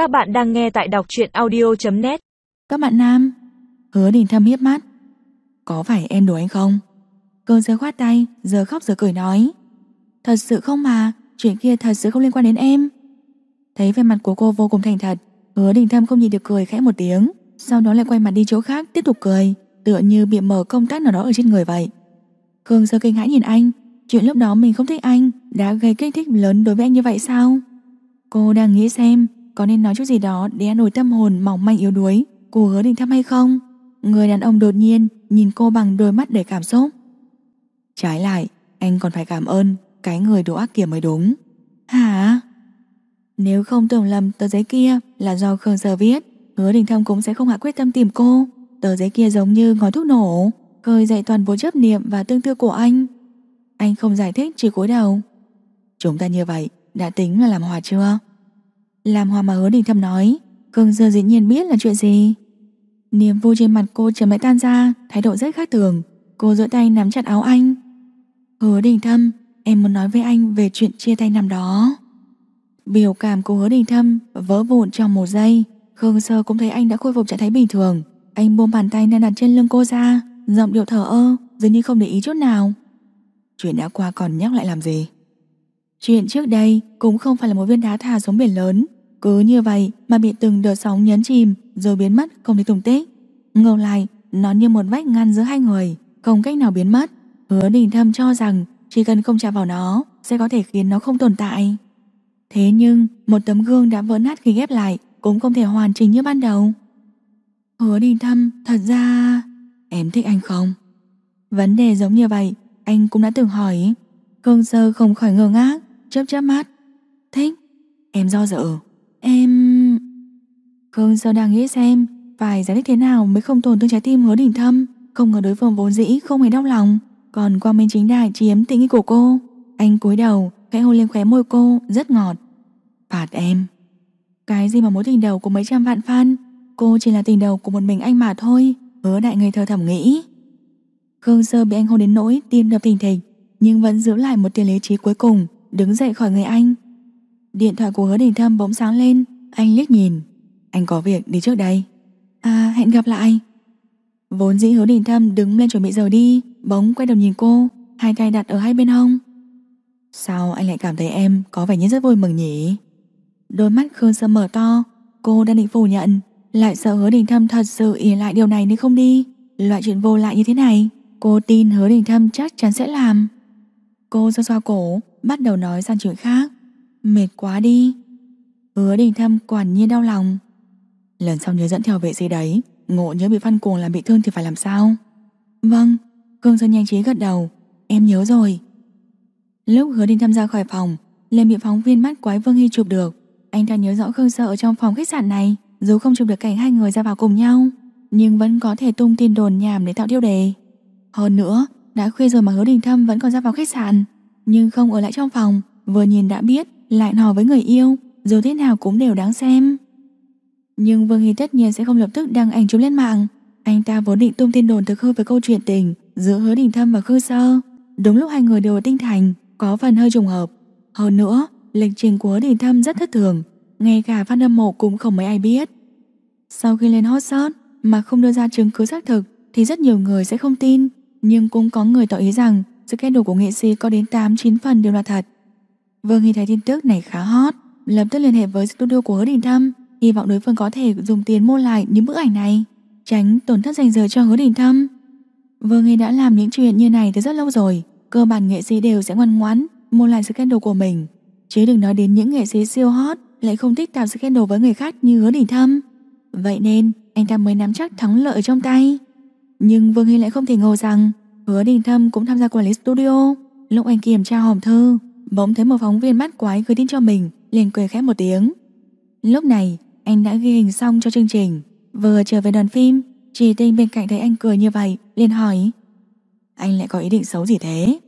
Các bạn đang nghe tại đọc truyện audio.net Các bạn nam, Hứa đình thâm hiếp mắt. Có phải em đùa anh không? Cơn giới khoát tay, Giờ khóc giờ cười nói. Thật sự không mà, Chuyện kia thật sự không liên quan đến em. Thấy vẻ mặt của cô vô cùng thành thật, Hứa đình thâm không nhìn được cười khẽ một tiếng. Sau đó lại quay mặt đi chỗ khác, tiếp tục cười, Tựa như bị mở công tác nào đó ở trên người vậy. Cường giới kinh hãi nhìn anh, Chuyện lúc đó mình không thích anh, Đã gây kích thích lớn đối với anh như vậy sao? Cô đang nghĩ xem có nên nói chút gì đó để an ủi tâm hồn mỏng manh yếu đuối Của hứa đình thăm hay không? Người đàn ông đột nhiên Nhìn cô bằng đôi mắt đầy cảm xúc. Trái lại, Anh còn phải cảm ơn Cái người đồ ác kia mới đúng. Hả? Nếu không tưởng lầm, tờ giấy kia Là do Khương Sơ viết. Hứa đình thăm cũng sẽ không hạ quyết tâm tìm cô. Tờ giấy kia giống như ngói thuốc nổ, Khơi dậy toàn bộ chấp niệm và tương tư của anh. Anh không giải thích, chỉ cúi đầu. Chúng ta như vậy, Đã tính là làm hòa chưa? Làm hòa mà hứa đình thâm nói. Cương Dơ dĩ nhiên biết là chuyện gì. Niềm vui trên mặt cô chợt mới tan ra, Thái độ rất khác thường. Cô giữa tay nắm chặt áo anh. Hứa đình thâm, Em muốn nói với anh về chuyện chia tay năm đó. Biểu cảm của hứa đình thâm Vỡ vụn trong một giây. Khương Sơ cũng thấy anh đã khôi phục trạng thái bình thường. Anh buông bàn tay đang đặt trên lưng cô ra, Giọng điệu thở ơ, Dường như không để ý chút nào. Chuyện đã qua còn nhắc lại làm gì? Chuyện trước đây cũng không phải là một viên đá thả xuống biển lớn. Cứ như vậy mà bị từng đợt sóng nhấn chìm Rồi biến mất, không thể tung tích. Ngược lại, nó như một vách ngăn giữa hai người, Không cách nào biến mất. Hứa đình thâm cho rằng chỉ cần không chạm vào nó Sẽ có thể khiến nó không tồn tại. Thế nhưng, một tấm gương đã vỡ nát khi ghép lại Cũng không thể hoàn chỉnh như ban đầu. Hứa đình thâm, thật ra, Em thích anh không? Vấn đề giống như vậy, Anh cũng đã từng hỏi. Khương Sơ không khỏi ngơ ngác. Chớp chớp mắt. Thích. Em do dự. Em... Khương Sơ đang nghĩ xem Phải giải thích thế nào mới không tổn thương trái tim hứa đỉnh thâm. Không ngờ đối phương vốn dĩ không hề đau lòng. Còn qua bên chính đại chiếm tình ý của cô, Anh cúi đầu, Khẽ hôn lên khóe môi cô, rất ngọt. Phạt em. Cái gì mà mối tình đầu của mấy trăm vạn fan? Cô chỉ là tình đầu của một mình anh mà thôi. Hứa đại người thơ thầm nghĩ. Khương Sơ bị anh hôn đến nỗi tim đập thình thịch, Nhưng vẫn giữ lại một tia lý trí cuối cùng. Đứng dậy khỏi người anh. Điện thoại của hứa đình thâm bỗng sáng lên. Anh liếc nhìn. Anh có việc đi trước đây. À hẹn gặp lại. Vốn dĩ hứa đình thâm đứng lên chuẩn bị rời đi, Bỗng quay đầu nhìn cô, Hai tay đặt ở hai bên hông. Sao anh lại cảm thấy em có vẻ như rất vui mừng nhỉ? Đôi mắt Khương Sơ mở to, Cô đang định phủ nhận, lại sợ hứa đình thâm thật sự ỉ lại điều này nên không đi. Loại chuyện vô lại như thế này, Cô tin hứa đình thâm chắc chắn sẽ làm. Cô xoa xoa cổ Bắt đầu nói sang chuyện khác. Mệt quá đi. Hứa đình thâm quản nhiên đau lòng. Lần sau nhớ dẫn theo vệ sĩ đấy, Ngộ nhớ bị phân cuồng làm bị thương thì phải làm sao? Vâng Cương Sơn nhanh trí gật đầu. Em nhớ rồi. Lúc hứa đình thâm ra khỏi phòng, liền bị phóng viên mắt quái Vương Hy chụp được. Anh ta nhớ rõ Khương sơn ở trong phòng khách sạn này, dù không chụp được cảnh hai người ra vào cùng nhau, Nhưng vẫn có thể tung tin đồn nhảm để tạo tiêu đề. Hơn nữa, Đã khuya rồi mà hứa đình thâm vẫn còn ra vào khách sạn. Nhưng không ở lại trong phòng Vừa nhìn đã biết lại hò với người yêu Dù thế nào cũng đều đáng xem. Nhưng Vương Hy tất nhiên sẽ không lập tức đăng ảnh chụp lên mạng. Anh ta vốn định tung tin đồn thực hư về câu chuyện tình Giữa hứa đình thâm và khư sơ. Đúng lúc hai người đều ở tinh thành Có phần hơi trùng hợp. Hơn nữa lịch trình của hứa đình thâm rất thất thường ngay cả fan hâm mộ cũng không mấy ai biết. Sau khi lên hot search mà không đưa ra chứng cứ xác thực thì rất nhiều người sẽ không tin, nhưng cũng có người tỏ ý rằng sự khen đồ của nghệ sĩ có đến 8-9 phần đều là thật. Vương nghe thấy tin tức này khá hot, lập tức liên hệ với studio của Hứa Đình Thâm, hy vọng đối phương có thể dùng tiền mua lại những bức ảnh này, tránh tổn thất dành giờ cho Hứa Đình Thâm. Vương nghe đã làm những chuyện như này từ rất lâu rồi, cơ bản nghệ sĩ đều sẽ ngoan ngoãn mua lại sự scandal của mình, chứ đừng nói đến những nghệ sĩ siêu hot lại không thích tạo scandal với người khác như hứa Đình thâm. Vậy nên anh ta mới nắm chắc thắng lợi trong tay. Nhưng Vương Hy lại không thể ngờ rằng hứa đình thâm cũng tham gia quản lý studio. Lúc anh kiểm tra hòm thư, bỗng thấy một phóng viên bắt quái gửi tin cho mình, liền cười khẽ một tiếng. Lúc này, anh đã ghi hình xong cho chương trình. Vừa trở về đoàn phim, Chỉ Tinh bên cạnh thấy anh cười như vậy, liền hỏi Anh lại có ý định xấu gì thế?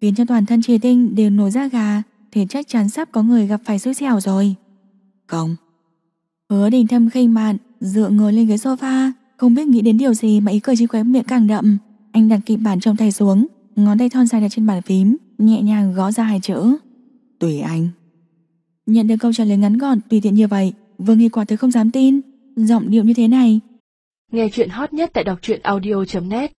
Khiến cho toàn thân Trì Tinh đều nổi da gà thì chắc chắn sắp có người gặp phải xui xẻo rồi. Không. Hứa đình thâm khinh mạn, dựa người lên ghế sofa, không biết nghĩ đến điều gì mà ý cười trên khóe miệng càng đậm. Anh đặt kịch bản trong tay xuống, ngón tay thon dài đặt trên bàn phím, nhẹ nhàng gõ ra hai chữ. Tùy anh. Nhận được câu trả lời ngắn gọn tùy tiện như vậy, Vương Nghi quả thực không dám tin Giọng điệu như thế này Nghe chuyện hot nhất tại đọc truyện audio.net